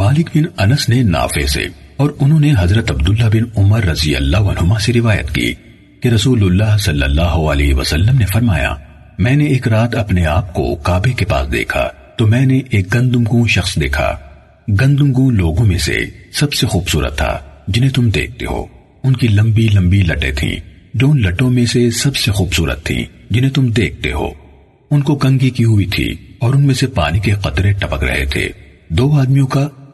مالک بن انس نے نافع سے اور انہوں نے حضرت عبداللہ بن عمر رضی اللہ عنہما سے روایت کی کہ رسول اللہ صلی اللہ علیہ وسلم نے فرمایا، میں نے ایک رات اپنے آپ کو کعبے کے پاس دیکھا، تو میں نے ایک گندم گون شخص دیکھا۔ گندم گون لوگوں میں سے سب سے خوبصورت تھا، جنہیں تم دیکھتے ہو۔ ان کی لمبی لمبی لٹیں تھیں، جو ان لٹوں میں سے سب سے خوبصورت تھیں، جنہیں تم دیکھتے ہو۔ ان کو کنگھی کی ہوئی تھی اور ان میں سے پانی کے قطرے ٹپک رہے تھے۔ دو آدمیوں کا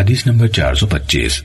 حدیث نمبر چار سو پچیس۔